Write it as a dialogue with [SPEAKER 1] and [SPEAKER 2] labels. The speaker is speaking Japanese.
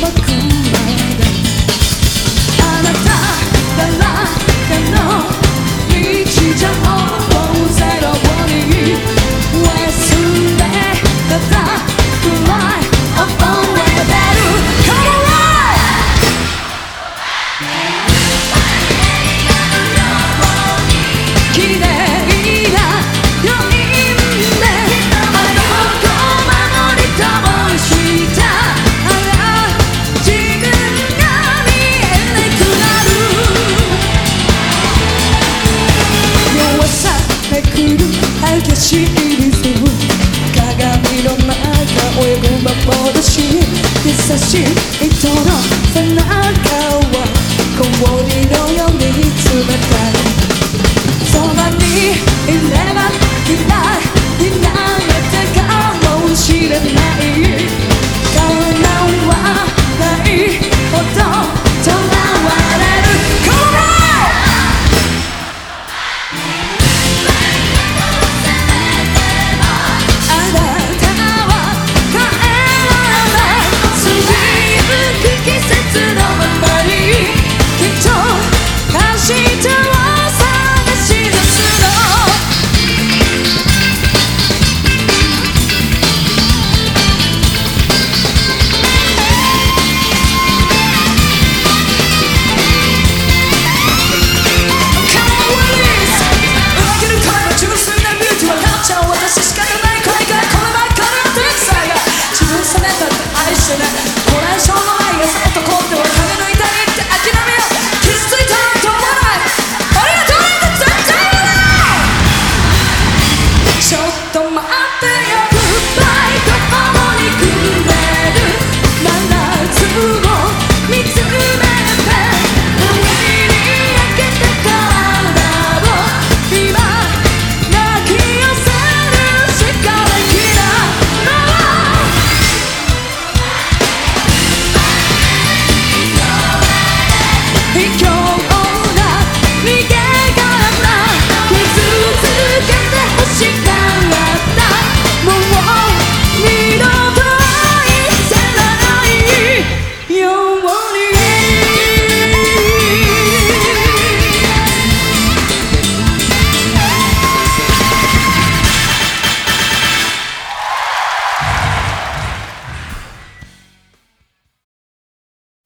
[SPEAKER 1] 甘くし人の背中を氷のように冷たい。そばにいれば嫌い